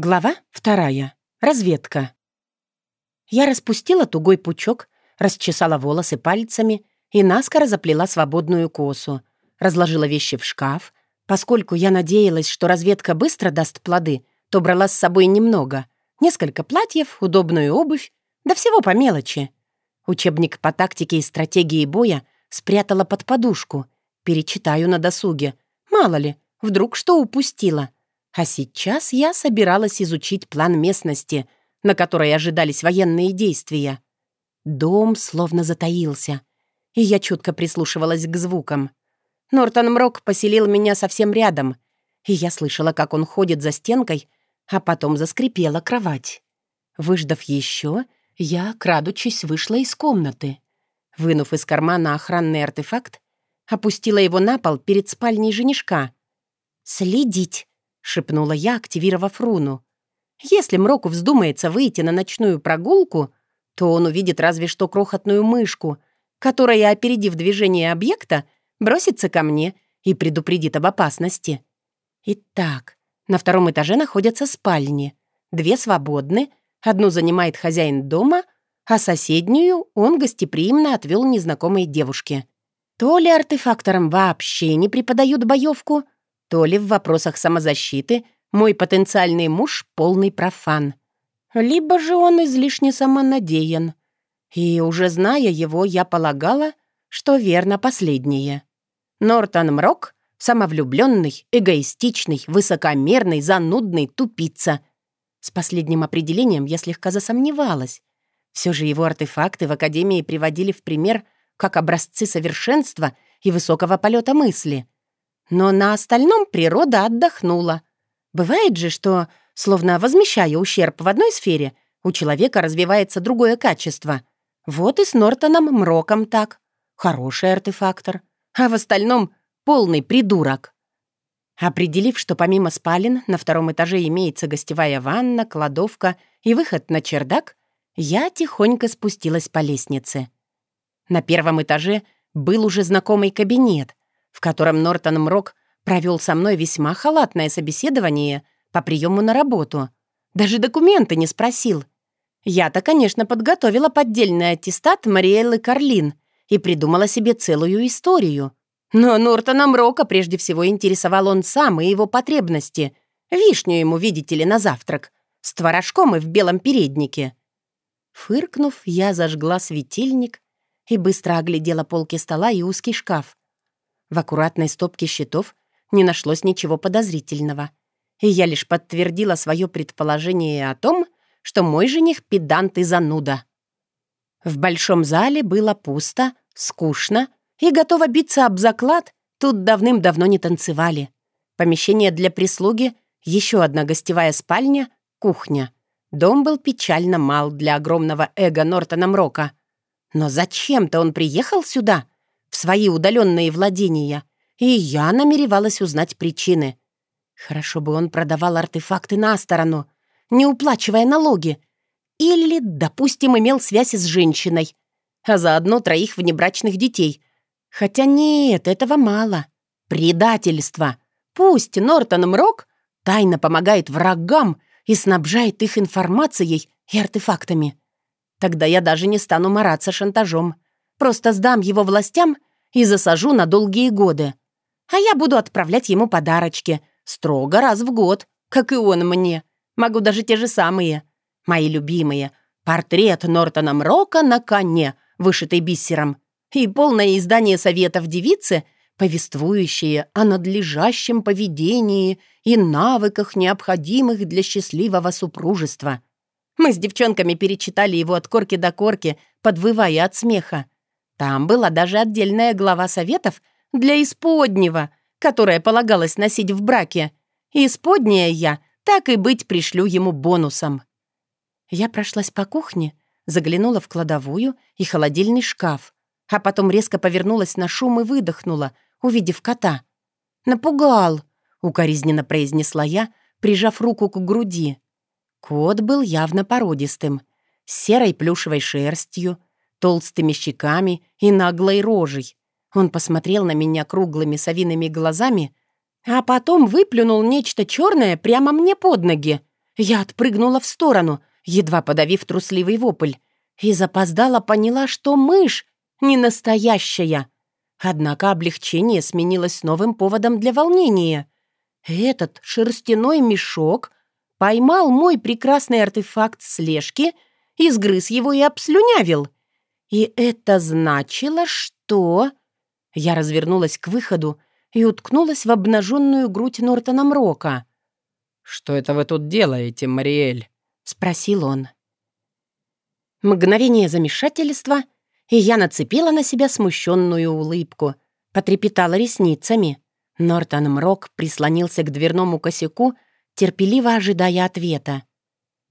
Глава вторая. Разведка. Я распустила тугой пучок, расчесала волосы пальцами и наскоро заплела свободную косу, разложила вещи в шкаф. Поскольку я надеялась, что разведка быстро даст плоды, то брала с собой немного. Несколько платьев, удобную обувь, да всего по мелочи. Учебник по тактике и стратегии боя спрятала под подушку. Перечитаю на досуге. Мало ли, вдруг что упустила — а сейчас я собиралась изучить план местности, на которой ожидались военные действия. Дом словно затаился, и я чутко прислушивалась к звукам. Нортон Мрок поселил меня совсем рядом, и я слышала, как он ходит за стенкой, а потом заскрипела кровать. Выждав еще, я, крадучись, вышла из комнаты. Вынув из кармана охранный артефакт, опустила его на пол перед спальней женишка. «Следить!» Шепнула я, активировав руну. Если Мроку вздумается выйти на ночную прогулку, то он увидит разве что крохотную мышку, которая, опередив движение объекта, бросится ко мне и предупредит об опасности. Итак, на втором этаже находятся спальни. Две свободны, одну занимает хозяин дома, а соседнюю он гостеприимно отвел незнакомой девушке. То ли артефакторам вообще не преподают боевку, то ли в вопросах самозащиты мой потенциальный муж — полный профан. Либо же он излишне самонадеян. И уже зная его, я полагала, что верно последнее. Нортон Мрок — самовлюбленный, эгоистичный, высокомерный, занудный тупица. С последним определением я слегка засомневалась. Все же его артефакты в Академии приводили в пример как образцы совершенства и высокого полета мысли — но на остальном природа отдохнула. Бывает же, что, словно возмещая ущерб в одной сфере, у человека развивается другое качество. Вот и с Нортоном Мроком так. Хороший артефактор. А в остальном полный придурок. Определив, что помимо спален на втором этаже имеется гостевая ванна, кладовка и выход на чердак, я тихонько спустилась по лестнице. На первом этаже был уже знакомый кабинет, в котором Нортон Мрок провел со мной весьма халатное собеседование по приему на работу. Даже документы не спросил. Я-то, конечно, подготовила поддельный аттестат Мариэллы Карлин и придумала себе целую историю. Но Нортона Мрока прежде всего интересовал он сам и его потребности. Вишню ему, видите ли, на завтрак. С творожком и в белом переднике. Фыркнув, я зажгла светильник и быстро оглядела полки стола и узкий шкаф. В аккуратной стопке счетов не нашлось ничего подозрительного. И я лишь подтвердила свое предположение о том, что мой жених — педант и зануда. В большом зале было пусто, скучно и готово биться об заклад, тут давным-давно не танцевали. Помещение для прислуги, еще одна гостевая спальня, кухня. Дом был печально мал для огромного эго Нортона Мрока. Но зачем-то он приехал сюда — свои удаленные владения, и я намеревалась узнать причины. Хорошо бы он продавал артефакты на сторону, не уплачивая налоги. Или, допустим, имел связь с женщиной, а заодно троих внебрачных детей. Хотя нет, этого мало. Предательство. Пусть Нортон Мрок тайно помогает врагам и снабжает их информацией и артефактами. Тогда я даже не стану мараться шантажом. Просто сдам его властям и засажу на долгие годы. А я буду отправлять ему подарочки, строго раз в год, как и он мне. Могу даже те же самые. Мои любимые. Портрет Нортона Мрока на коне, вышитый бисером. И полное издание советов девицы, повествующее о надлежащем поведении и навыках, необходимых для счастливого супружества. Мы с девчонками перечитали его от корки до корки, подвывая от смеха. Там была даже отдельная глава советов для исподнего, которая полагалось носить в браке. Исподняя я, так и быть, пришлю ему бонусом. Я прошлась по кухне, заглянула в кладовую и холодильный шкаф, а потом резко повернулась на шум и выдохнула, увидев кота. «Напугал», — укоризненно произнесла я, прижав руку к груди. Кот был явно породистым, с серой плюшевой шерстью, толстыми щеками и наглой рожей. Он посмотрел на меня круглыми совиными глазами, а потом выплюнул нечто черное прямо мне под ноги. Я отпрыгнула в сторону, едва подавив трусливый вопль, и запоздала поняла, что мышь не настоящая. Однако облегчение сменилось новым поводом для волнения. Этот шерстяной мешок поймал мой прекрасный артефакт слежки, изгрыз его и обслюнявил. И это значило, что... Я развернулась к выходу и уткнулась в обнаженную грудь Нортона Мрока. «Что это вы тут делаете, Мариэль?» — спросил он. Мгновение замешательства, и я нацепила на себя смущенную улыбку, потрепетала ресницами. Нортон Мрок прислонился к дверному косяку, терпеливо ожидая ответа.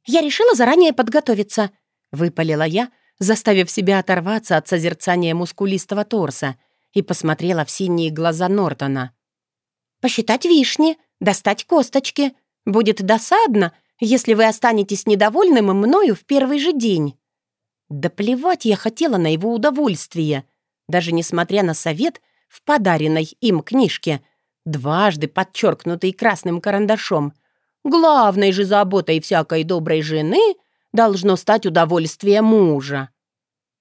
«Я решила заранее подготовиться», — выпалила я, заставив себя оторваться от созерцания мускулистого торса и посмотрела в синие глаза Нортона. «Посчитать вишни, достать косточки. Будет досадно, если вы останетесь недовольным мною в первый же день». Да плевать я хотела на его удовольствие, даже несмотря на совет в подаренной им книжке, дважды подчеркнутый красным карандашом. Главной же заботой всякой доброй жены должно стать удовольствие мужа.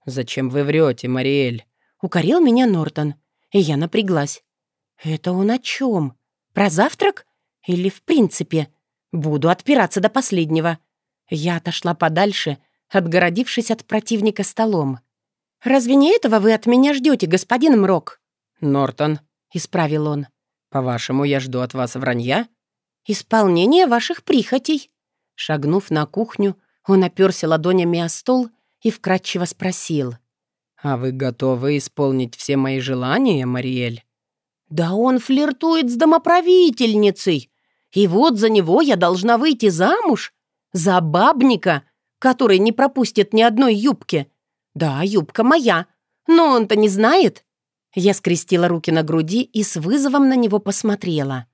«Зачем вы врете, Мариэль?» — укорил меня Нортон, и я напряглась. «Это он о чем? Про завтрак? Или в принципе? Буду отпираться до последнего». Я отошла подальше отгородившись от противника столом. «Разве не этого вы от меня ждете, господин Мрок?» «Нортон», — исправил он. «По-вашему, я жду от вас вранья?» «Исполнение ваших прихотей». Шагнув на кухню, он оперся ладонями о стол и вкратчиво спросил. «А вы готовы исполнить все мои желания, Мариэль?» «Да он флиртует с домоправительницей. И вот за него я должна выйти замуж? За бабника, который не пропустит ни одной юбки. Да, юбка моя, но он-то не знает. Я скрестила руки на груди и с вызовом на него посмотрела.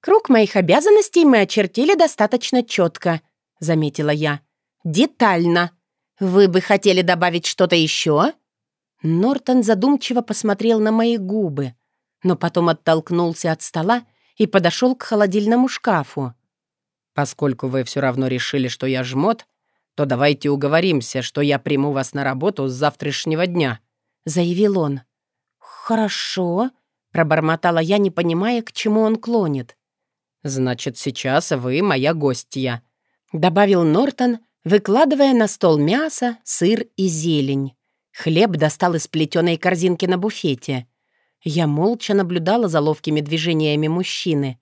«Круг моих обязанностей мы очертили достаточно четко», — заметила я. «Детально. Вы бы хотели добавить что-то еще?» Нортон задумчиво посмотрел на мои губы, но потом оттолкнулся от стола и подошел к холодильному шкафу. «Поскольку вы все равно решили, что я жмот, то давайте уговоримся, что я приму вас на работу с завтрашнего дня», — заявил он. «Хорошо», — пробормотала я, не понимая, к чему он клонит. «Значит, сейчас вы моя гостья», — добавил Нортон, выкладывая на стол мясо, сыр и зелень. Хлеб достал из плетеной корзинки на буфете. Я молча наблюдала за ловкими движениями мужчины.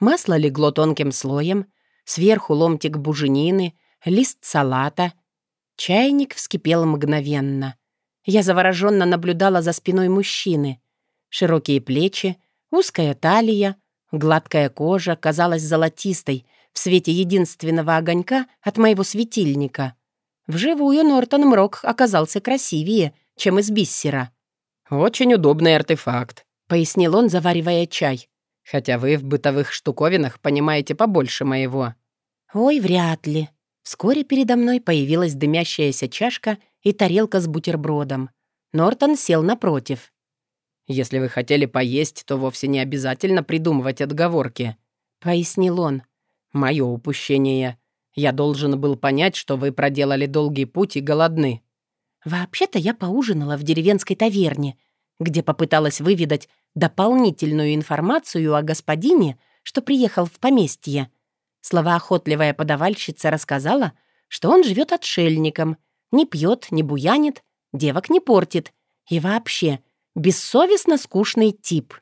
Масло легло тонким слоем, сверху ломтик буженины — лист салата. Чайник вскипел мгновенно. Я завороженно наблюдала за спиной мужчины. Широкие плечи, узкая талия, гладкая кожа казалась золотистой в свете единственного огонька от моего светильника. Вживую Нортон Мрок оказался красивее, чем из биссера. «Очень удобный артефакт», — пояснил он, заваривая чай. «Хотя вы в бытовых штуковинах понимаете побольше моего». «Ой, вряд ли», Вскоре передо мной появилась дымящаяся чашка и тарелка с бутербродом. Нортон сел напротив. «Если вы хотели поесть, то вовсе не обязательно придумывать отговорки», — пояснил он. «Мое упущение. Я должен был понять, что вы проделали долгий путь и голодны». «Вообще-то я поужинала в деревенской таверне, где попыталась выведать дополнительную информацию о господине, что приехал в поместье. Словоохотливая подавальщица рассказала, что он живет отшельником, не пьет, не буянит, девок не портит и вообще бессовестно скучный тип.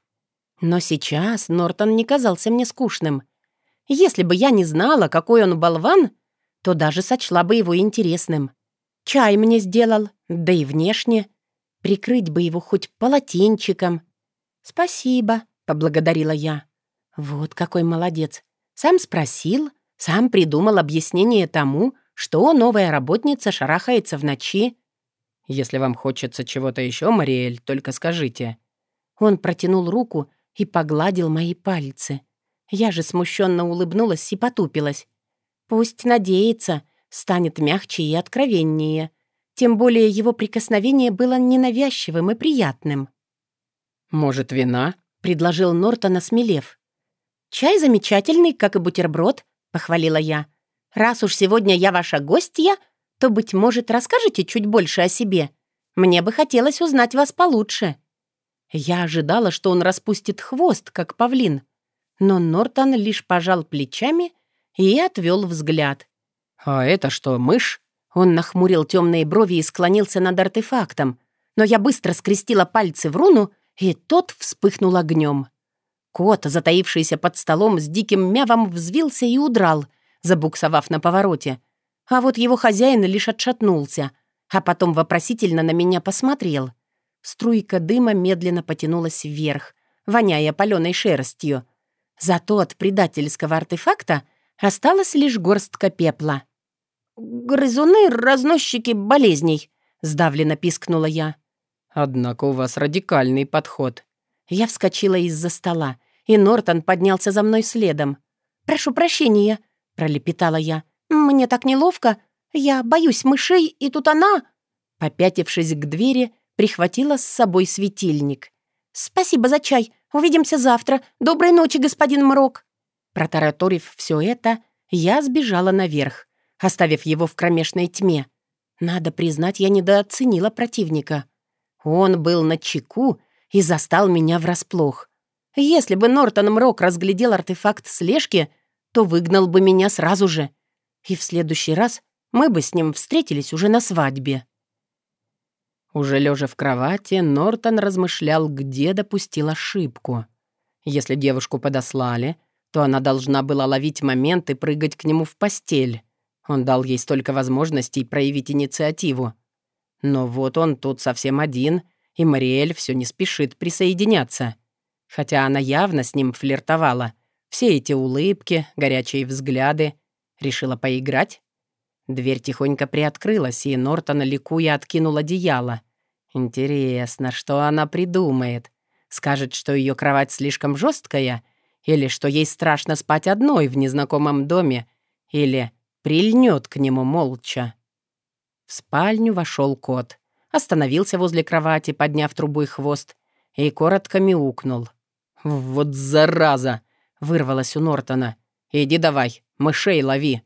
Но сейчас Нортон не казался мне скучным. Если бы я не знала, какой он болван, то даже сочла бы его интересным. Чай мне сделал, да и внешне. Прикрыть бы его хоть полотенчиком. «Спасибо», — поблагодарила я. «Вот какой молодец. Сам спросил, сам придумал объяснение тому, что новая работница шарахается в ночи. «Если вам хочется чего-то еще, Мариэль, только скажите». Он протянул руку и погладил мои пальцы. Я же смущенно улыбнулась и потупилась. Пусть надеется, станет мягче и откровеннее. Тем более его прикосновение было ненавязчивым и приятным. «Может, вина?» — предложил Нортон, осмелев. «Чай замечательный, как и бутерброд», — похвалила я. Раз уж сегодня я ваша гостья, то, быть может, расскажете чуть больше о себе. Мне бы хотелось узнать вас получше». Я ожидала, что он распустит хвост, как павлин. Но Нортон лишь пожал плечами и отвел взгляд. «А это что, мышь?» Он нахмурил темные брови и склонился над артефактом. Но я быстро скрестила пальцы в руну, и тот вспыхнул огнем. Кот, затаившийся под столом, с диким мявом взвился и удрал, забуксовав на повороте. А вот его хозяин лишь отшатнулся, а потом вопросительно на меня посмотрел. Струйка дыма медленно потянулась вверх, воняя паленой шерстью. Зато от предательского артефакта осталась лишь горстка пепла. «Грызуны — разносчики болезней», — сдавленно пискнула я. «Однако у вас радикальный подход». Я вскочила из-за стола, и Нортон поднялся за мной следом. «Прошу прощения», — пролепетала я. «Мне так неловко. Я боюсь мышей, и тут она...» Попятившись к двери, прихватила с собой светильник. «Спасибо за чай. Увидимся завтра. Доброй ночи, господин Мрок». Протараторив все это, я сбежала наверх, оставив его в кромешной тьме. Надо признать, я недооценила противника. Он был на чеку и застал меня врасплох. Если бы Нортон Мрок разглядел артефакт слежки, то выгнал бы меня сразу же. И в следующий раз мы бы с ним встретились уже на свадьбе. Уже лежа в кровати, Нортон размышлял, где допустил ошибку. Если девушку подослали, то она должна была ловить момент и прыгать к нему в постель. Он дал ей столько возможностей проявить инициативу. Но вот он тут совсем один, и Мариэль все не спешит присоединяться. Хотя она явно с ним флиртовала. Все эти улыбки, горячие взгляды. Решила поиграть? Дверь тихонько приоткрылась, и Нортон, ликуя, откинул одеяло. Интересно, что она придумает? Скажет, что ее кровать слишком жесткая, или что ей страшно спать одной в незнакомом доме, или прильнет к нему молча. В спальню вошел кот, остановился возле кровати, подняв трубой хвост, и коротко мяукнул. «Вот зараза!» — вырвалось у Нортона. «Иди давай, мышей лови!»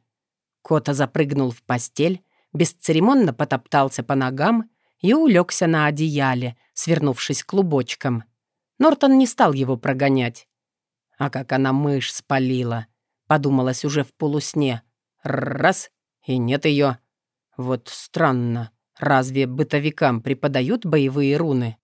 Кота запрыгнул в постель, бесцеремонно потоптался по ногам и улегся на одеяле, свернувшись клубочком. Нортон не стал его прогонять. А как она мышь спалила, подумалось уже в полусне. Раз — и нет ее. Вот странно, разве бытовикам преподают боевые руны?